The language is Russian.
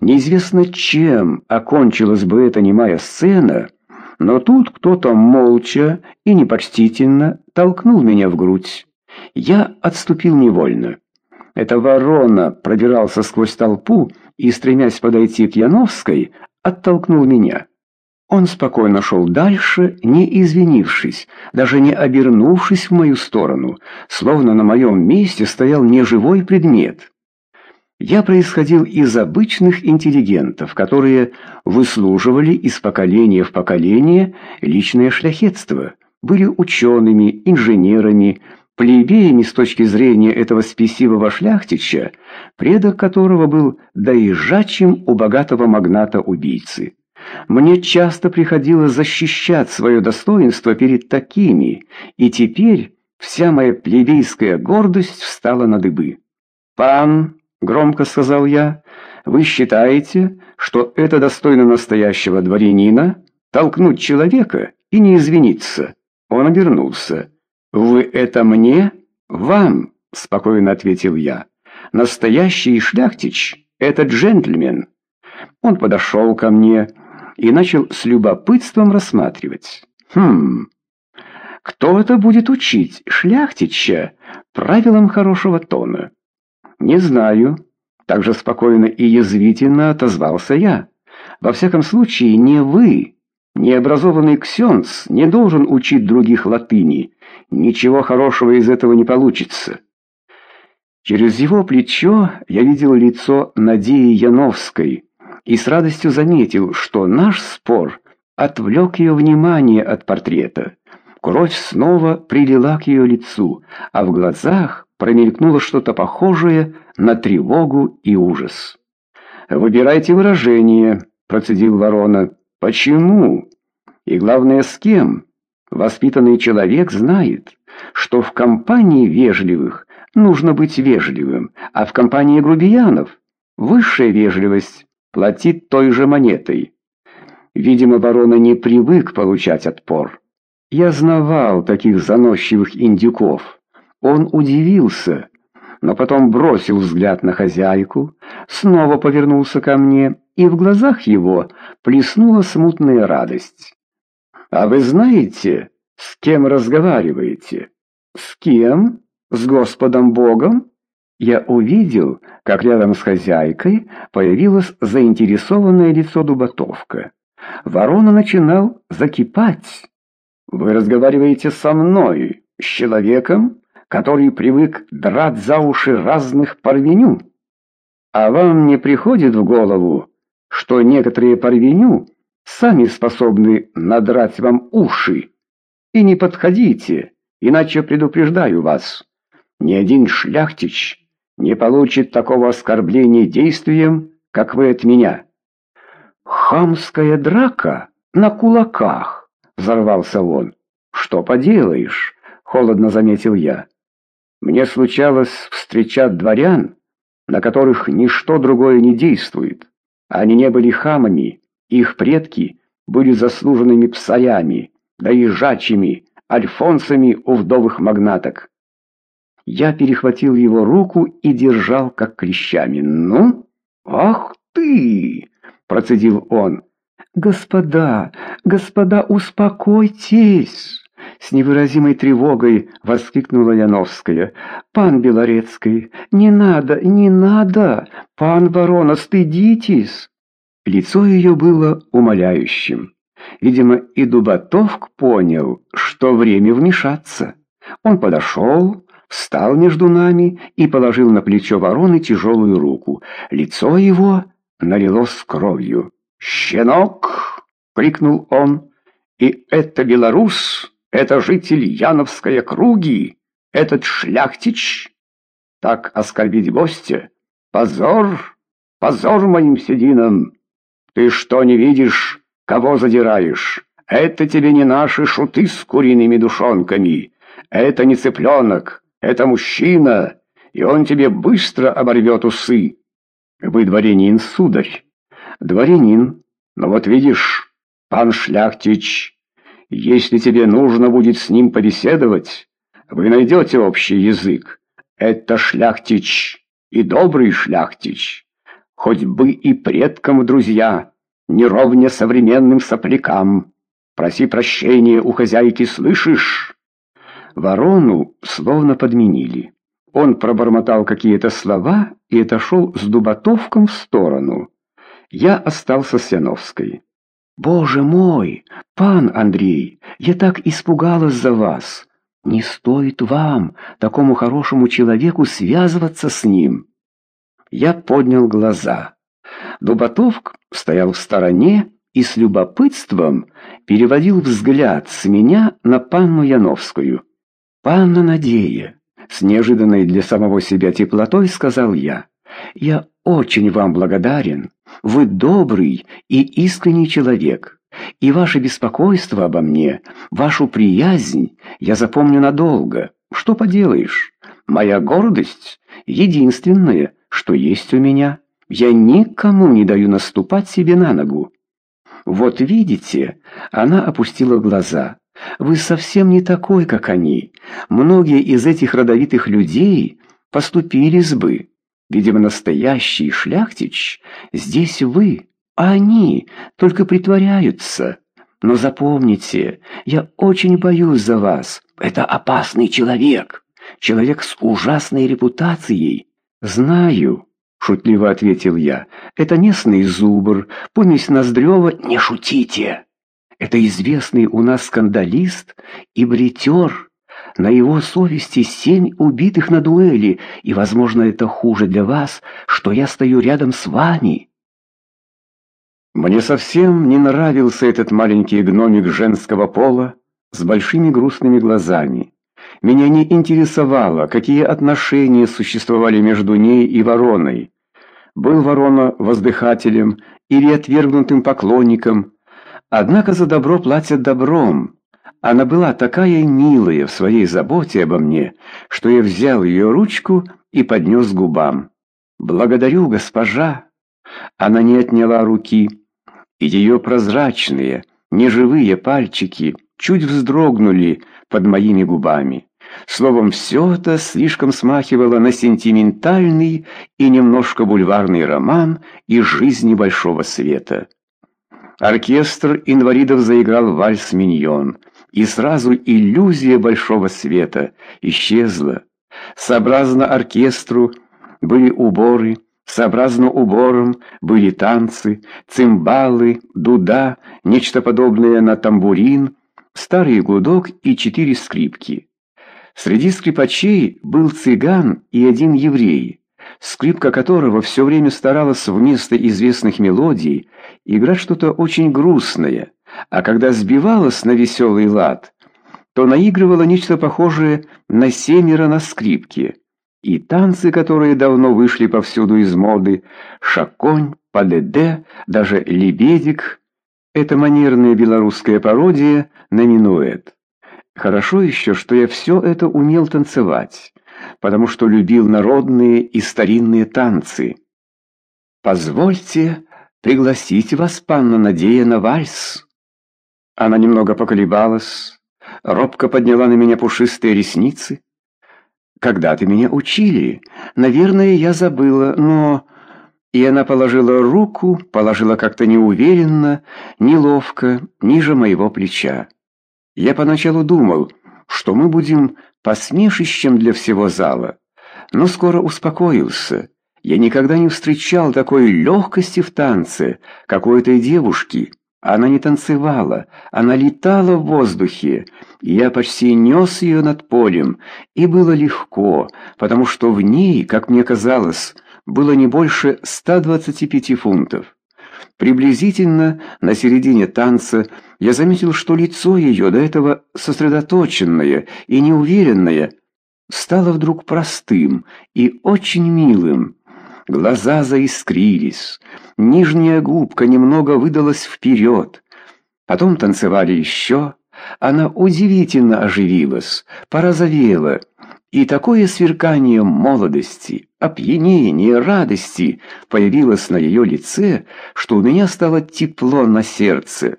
Неизвестно чем окончилась бы эта немая сцена, но тут кто-то молча и непочтительно толкнул меня в грудь. Я отступил невольно. Эта ворона пробирался сквозь толпу и, стремясь подойти к Яновской, оттолкнул меня. Он спокойно шел дальше, не извинившись, даже не обернувшись в мою сторону, словно на моем месте стоял неживой предмет. Я происходил из обычных интеллигентов, которые выслуживали из поколения в поколение личное шляхетство, были учеными, инженерами, плебеями с точки зрения этого спесивого шляхтича, предок которого был доезжачим у богатого магната-убийцы. Мне часто приходилось защищать свое достоинство перед такими, и теперь вся моя плебейская гордость встала на дыбы. «Пан», — громко сказал я, — «вы считаете, что это достойно настоящего дворянина толкнуть человека и не извиниться?» Он обернулся. «Вы это мне?» «Вам», — спокойно ответил я. «Настоящий шляхтич — это джентльмен». Он подошел ко мне и начал с любопытством рассматривать. «Хм, кто это будет учить шляхтича правилам хорошего тона?» «Не знаю», — также спокойно и язвительно отозвался я. «Во всяком случае, не вы». Необразованный ксенц не должен учить других латыни. Ничего хорошего из этого не получится. Через его плечо я видел лицо Надеи Яновской и с радостью заметил, что наш спор отвлек ее внимание от портрета. Кровь снова прилила к ее лицу, а в глазах промелькнуло что-то похожее на тревогу и ужас. «Выбирайте выражение», — процедил ворона. Почему? И главное, с кем? Воспитанный человек знает, что в компании вежливых нужно быть вежливым, а в компании грубиянов высшая вежливость платит той же монетой. Видимо, барона не привык получать отпор. Я знавал таких заносчивых индюков. Он удивился, но потом бросил взгляд на хозяйку, снова повернулся ко мне, и в глазах его плеснула смутная радость. «А вы знаете, с кем разговариваете?» «С кем? С Господом Богом?» Я увидел, как рядом с хозяйкой появилось заинтересованное лицо Дубатовка. Ворона начинал закипать. «Вы разговариваете со мной, с человеком, который привык драть за уши разных парвеню. А вам не приходит в голову, что некоторые парвеню сами способны надрать вам уши? И не подходите, иначе предупреждаю вас, ни один шляхтич не получит такого оскорбления действием, как вы от меня. Хамская драка на кулаках, взорвался он. Что поделаешь, холодно заметил я. Мне случалось встречать дворян, на которых ничто другое не действует. Они не были хамами, их предки были заслуженными псарями, доезжачими, альфонсами у вдовых магнаток. Я перехватил его руку и держал как клещами. «Ну? Ах ты!» — процедил он. «Господа, господа, успокойтесь!» С невыразимой тревогой воскликнула Яновская. «Пан Белорецкий, не надо, не надо! Пан Ворона, стыдитесь!» Лицо ее было умоляющим. Видимо, и Дубатовк понял, что время вмешаться. Он подошел, встал между нами и положил на плечо вороны тяжелую руку. Лицо его налилось кровью. «Щенок!» — крикнул он. «И это белорус!» Это житель Яновской округи, этот шляхтич. Так оскорбить гостя. Позор, позор моим сединам. Ты что не видишь, кого задираешь? Это тебе не наши шуты с куриными душонками. Это не цыпленок, это мужчина, и он тебе быстро оборвет усы. Вы дворянин, сударь. Дворянин. Но вот видишь, пан Шляхтич если тебе нужно будет с ним побеседовать, вы найдете общий язык. Это шляхтич и добрый шляхтич. хоть бы и предкам друзья, не ровня современным соплякам. Проси прощения у хозяйки, слышишь?» Ворону словно подменили. Он пробормотал какие-то слова и отошел с Дубатовком в сторону. Я остался с Яновской. «Боже мой, пан Андрей, я так испугалась за вас. Не стоит вам, такому хорошему человеку, связываться с ним». Я поднял глаза. Дубатовк стоял в стороне и с любопытством переводил взгляд с меня на панну Яновскую. «Панна Надея», — с неожиданной для самого себя теплотой сказал я, — «я очень вам благодарен. Вы добрый и искренний человек, и ваше беспокойство обо мне, вашу приязнь я запомню надолго. Что поделаешь? Моя гордость — единственное, что есть у меня. Я никому не даю наступать себе на ногу. Вот видите, она опустила глаза. Вы совсем не такой, как они. Многие из этих родовитых людей поступились бы. Видимо, настоящий шляхтич здесь вы, а они только притворяются. Но запомните, я очень боюсь за вас. Это опасный человек. Человек с ужасной репутацией. Знаю, шутливо ответил я. Это местный зубр, помесь Ноздрева. Не шутите. Это известный у нас скандалист и бретер. На его совести семь убитых на дуэли, и, возможно, это хуже для вас, что я стою рядом с вами. Мне совсем не нравился этот маленький гномик женского пола с большими грустными глазами. Меня не интересовало, какие отношения существовали между ней и вороной. Был ворона воздыхателем или отвергнутым поклонником, однако за добро платят добром. Она была такая милая в своей заботе обо мне, что я взял ее ручку и поднес к губам. «Благодарю, госпожа!» Она не отняла руки, и ее прозрачные, неживые пальчики чуть вздрогнули под моими губами. Словом, все это слишком смахивало на сентиментальный и немножко бульварный роман из жизни большого света. Оркестр инвалидов заиграл вальс-миньон — и сразу иллюзия большого света исчезла. Сообразно оркестру были уборы, сообразно уборам были танцы, цимбалы, дуда, нечто подобное на тамбурин, старый гудок и четыре скрипки. Среди скрипачей был цыган и один еврей, скрипка которого все время старалась вместо известных мелодий играть что-то очень грустное, а когда сбивалась на веселый лад, то наигрывала нечто похожее на семеро на скрипке. И танцы, которые давно вышли повсюду из моды, шаконь, падеде, даже лебедик — это манерная белорусская пародия на минуэт. Хорошо еще, что я все это умел танцевать, потому что любил народные и старинные танцы. «Позвольте пригласить вас, панна Надея, на вальс». Она немного поколебалась, робко подняла на меня пушистые ресницы. «Когда ты меня учили? Наверное, я забыла, но...» И она положила руку, положила как-то неуверенно, неловко, ниже моего плеча. Я поначалу думал, что мы будем посмешищем для всего зала, но скоро успокоился. Я никогда не встречал такой легкости в танце, как у этой девушки. Она не танцевала, она летала в воздухе. Я почти нес ее над полем, и было легко, потому что в ней, как мне казалось, было не больше 125 фунтов. Приблизительно на середине танца я заметил, что лицо ее, до этого сосредоточенное и неуверенное, стало вдруг простым и очень милым. Глаза заискрились, нижняя губка немного выдалась вперед. Потом танцевали еще. Она удивительно оживилась, порозовела, и такое сверкание молодости, опьянение, радости появилось на ее лице, что у меня стало тепло на сердце.